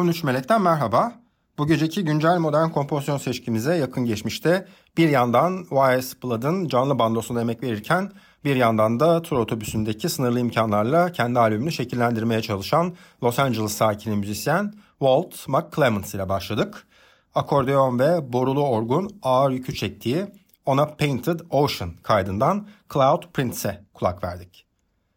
13 Melek'ten merhaba. Bu geceki güncel modern kompozisyon seçkimize yakın geçmişte bir yandan Y.S. Blood'ın canlı bandosuna emek verirken bir yandan da tur otobüsündeki sınırlı imkanlarla kendi albümünü şekillendirmeye çalışan Los Angeles sakini müzisyen Walt McClements ile başladık. Akordeon ve borulu orgun ağır yükü çektiği ona Painted Ocean kaydından Cloud Prince'e kulak verdik.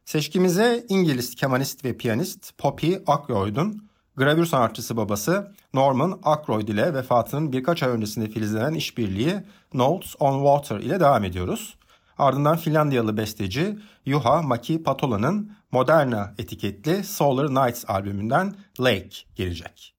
Seçkimize İngiliz kemanist ve piyanist Poppy Ackroyd'un gravür sanatçısı babası Norman Ackroyd ile vefatının birkaç ay öncesinde filizlenen işbirliği Notes on Water ile devam ediyoruz. Ardından Finlandiyalı besteci Juha Maki Patola'nın Moderna etiketli Solar Nights albümünden Lake gelecek.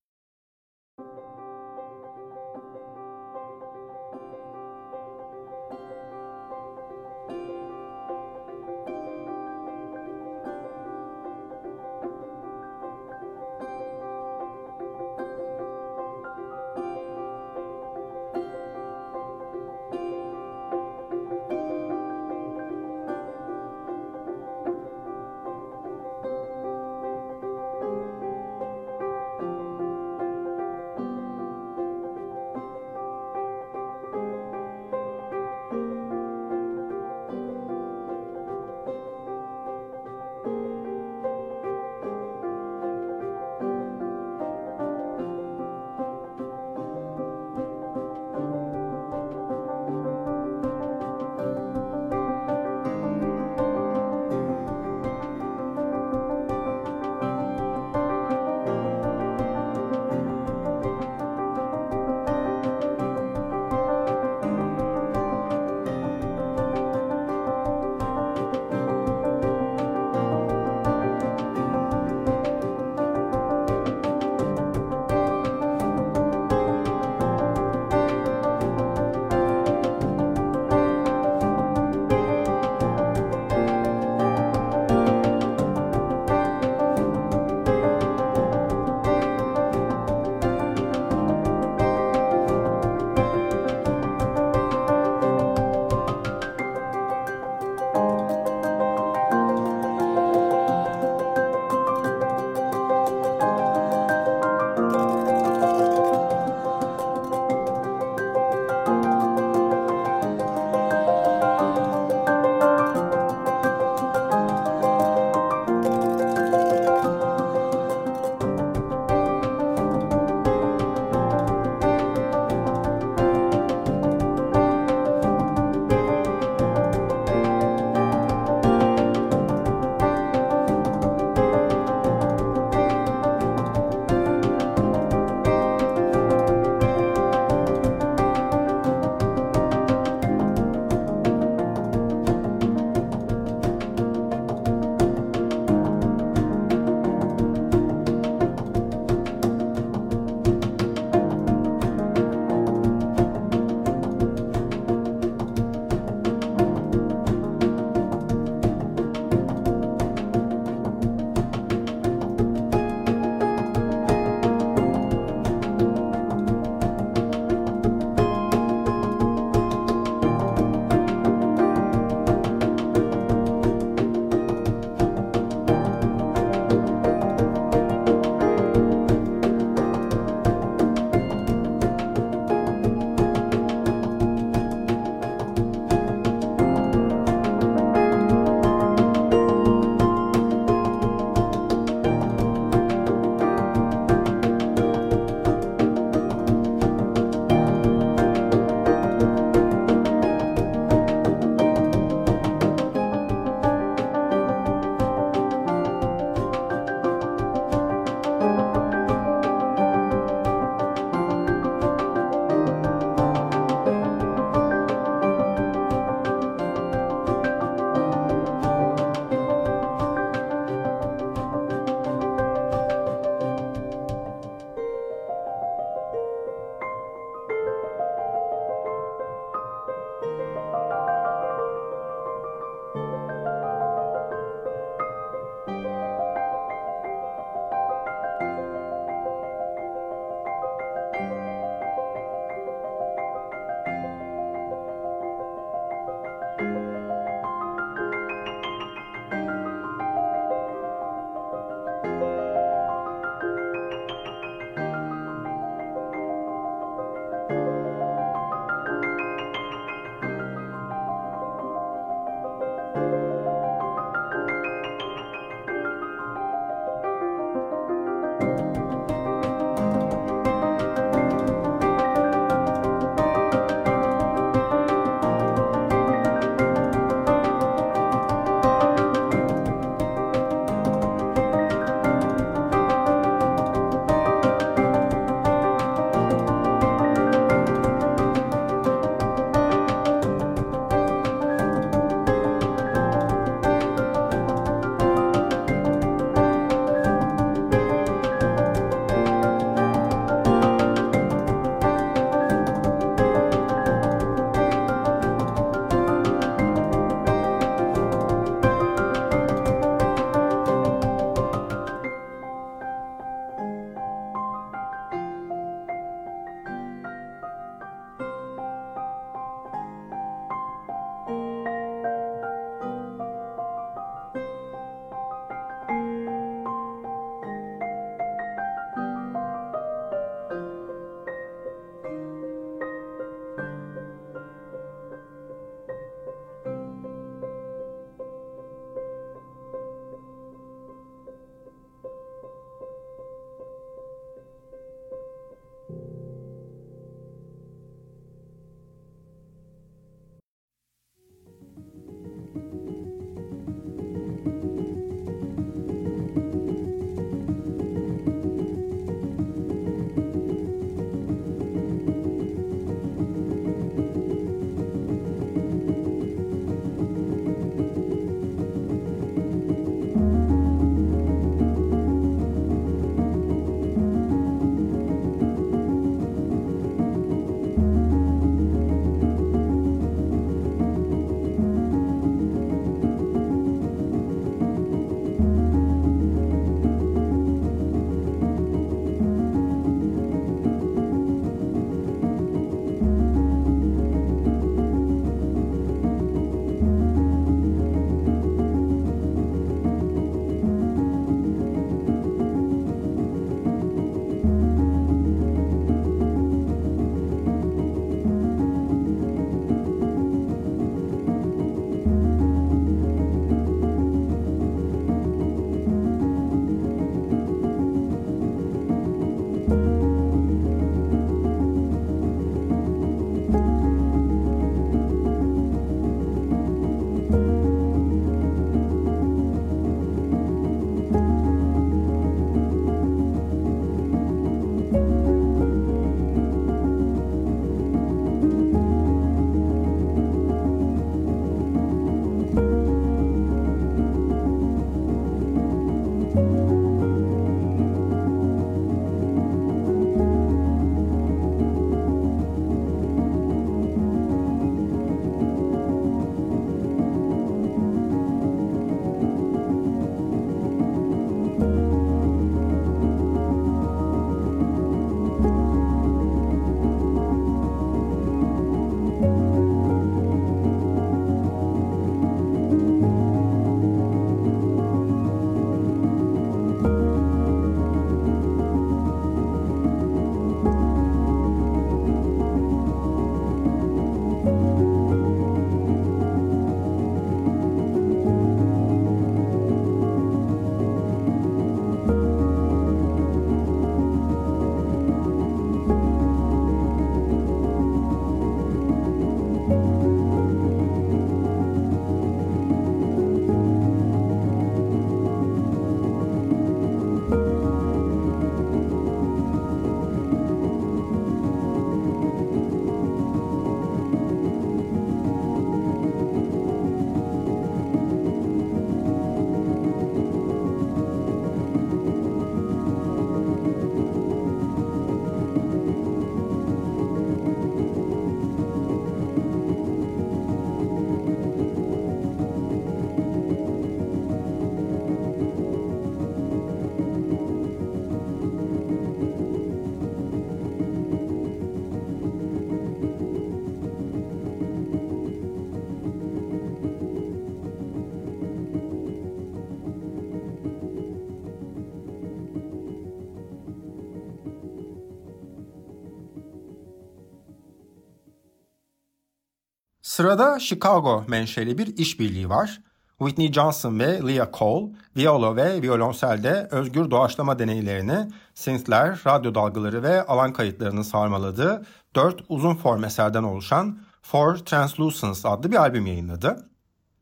Sırada Chicago menşeli bir işbirliği var. Whitney Johnson ve Leah Cole, viyolo ve violonselde özgür doğaçlama deneylerini synthler, radyo dalgaları ve alan kayıtlarını sarmaladığı dört uzun form eserden oluşan For Translucence adlı bir albüm yayınladı.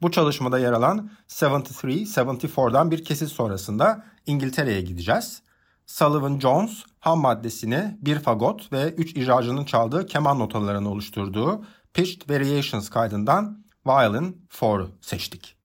Bu çalışmada yer alan 73-74'dan bir kesit sonrasında İngiltere'ye gideceğiz. Sullivan Jones ham maddesini bir fagot ve üç icracının çaldığı keman notalarını oluşturduğu Pitched Variations kaydından Violin 4'u seçtik.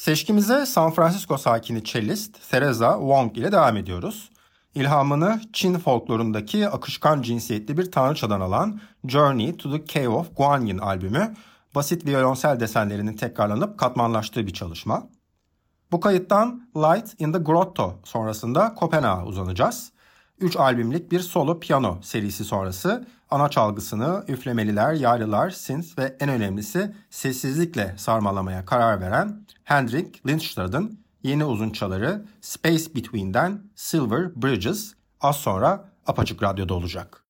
Seçkimize San Francisco sakini cellist Theresa Wong ile devam ediyoruz. İlhamını Çin folklorundaki akışkan cinsiyetli bir tanrıçadan alan Journey to the Cave of Guanyin albümü basit violonsel desenlerinin tekrarlanıp katmanlaştığı bir çalışma. Bu kayıttan Light in the Grotto sonrasında Kopenhag'a uzanacağız. 3 albümlük bir solo piyano serisi sonrası ana çalgısını üflemeliler, yaylılar, synth ve en önemlisi sessizlikle sarmalamaya karar veren Hendrik Lindstad'ın yeni uzun çaları Space Between'den Silver Bridges az sonra Apaçık Radyo'da olacak.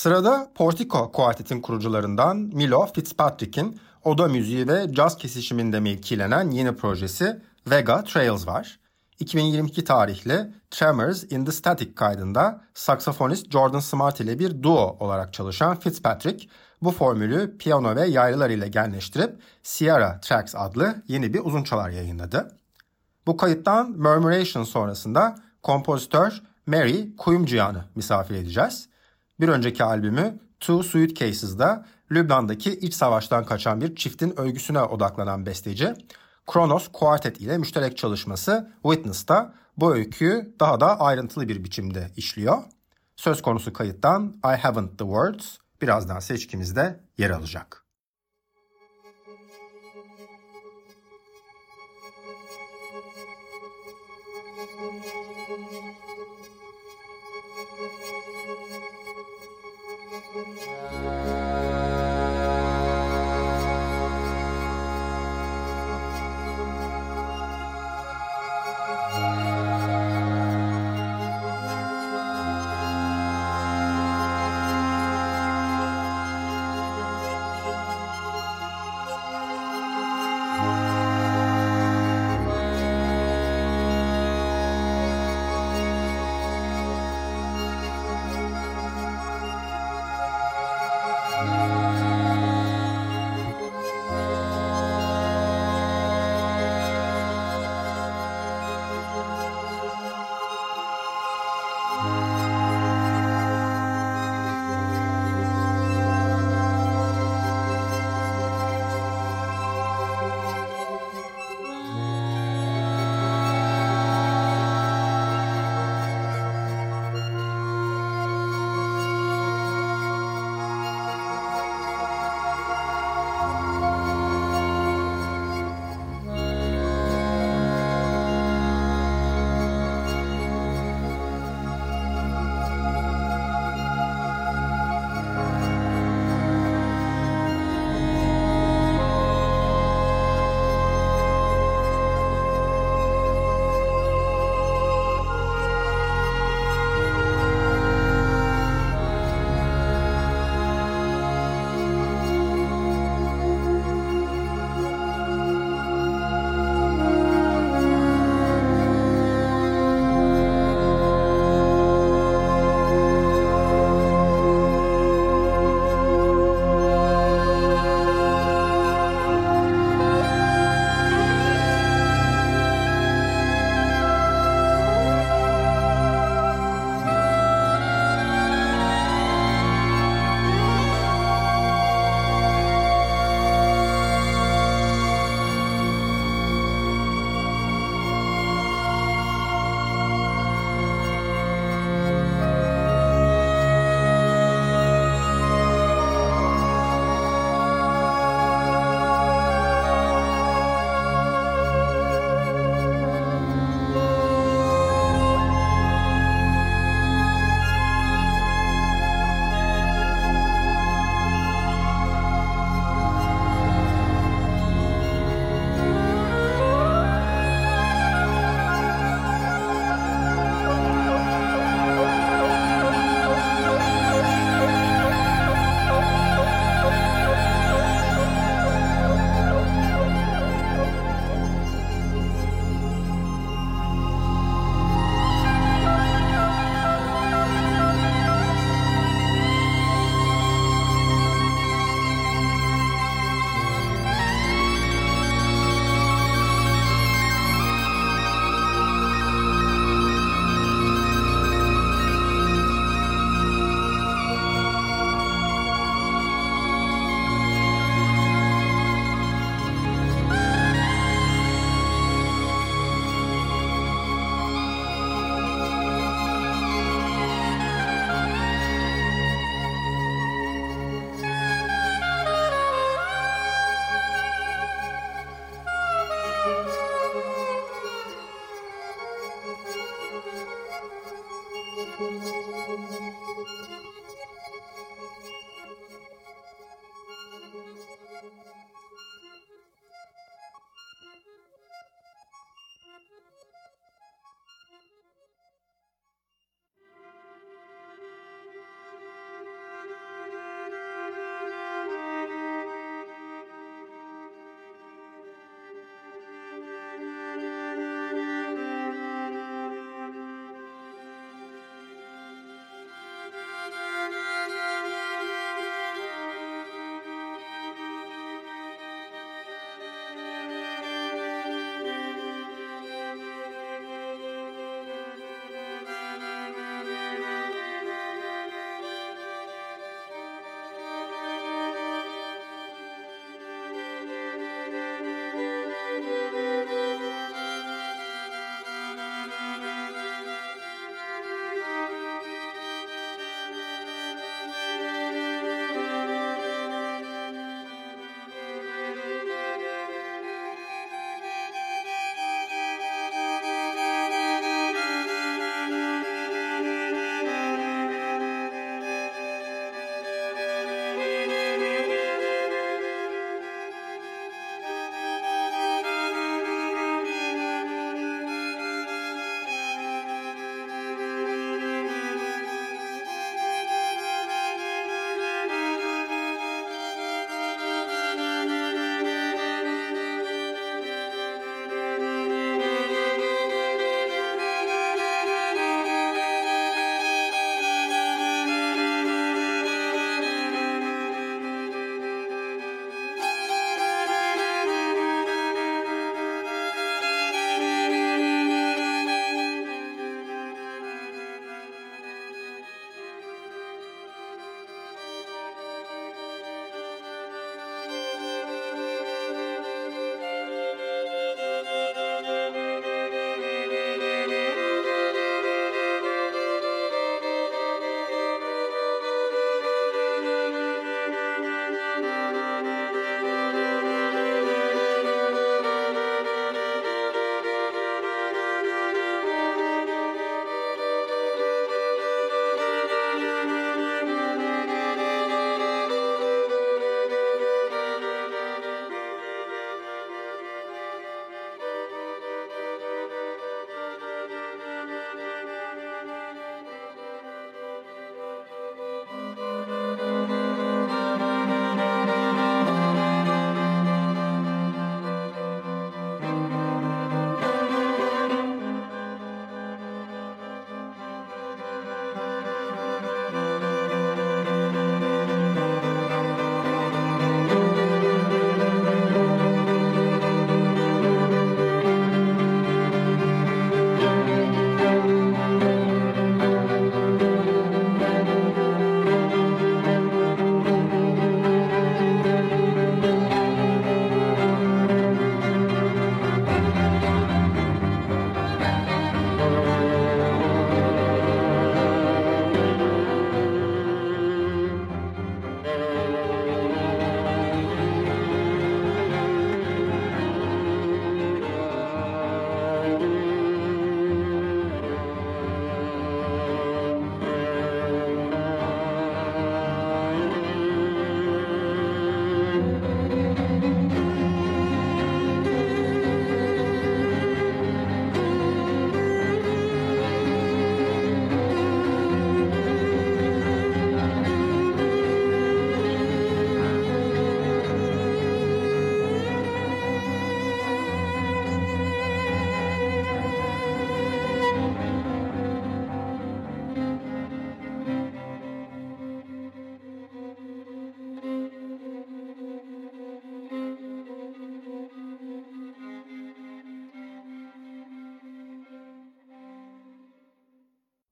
Sırada Portico Quartet'in kurucularından Milo Fitzpatrick'in oda müziği ve caz kesişiminde mevkilenen yeni projesi Vega Trails var. 2022 tarihli Tremors in the Static kaydında saksafonist Jordan Smart ile bir duo olarak çalışan Fitzpatrick bu formülü piyano ve yaylılar ile genleştirip Sierra Tracks adlı yeni bir uzun çalar yayınladı. Bu kayıttan Murmuration sonrasında kompozitör Mary Kuyumcuyan'ı misafir edeceğiz. Bir önceki albümü Two Suitcases'da Lübnan'daki iç savaştan kaçan bir çiftin öyküsüne odaklanan besteci, Kronos Quartet ile müşterek çalışması Witness'ta bu öyküyü daha da ayrıntılı bir biçimde işliyor. Söz konusu kayıttan I Haven't the Words birazdan seçkimizde yer alacak.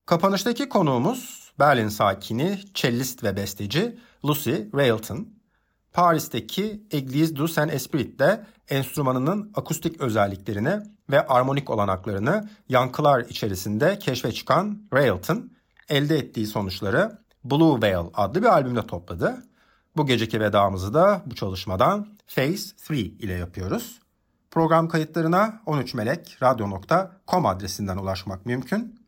Kapanıştaki konuğumuz Berlin sakini, cellist ve besteci Lucy Railton. Paris'teki Église du Saint-Esprit'te enstrümanının akustik özelliklerini ve armonik olanaklarını yankılar içerisinde keşfe çıkan Railton, elde ettiği sonuçları Blue Whale adlı bir albümde topladı. Bu geceki vedamızı da bu çalışmadan Phase 3 ile yapıyoruz. Program kayıtlarına 13melekradyo.com adresinden ulaşmak mümkün.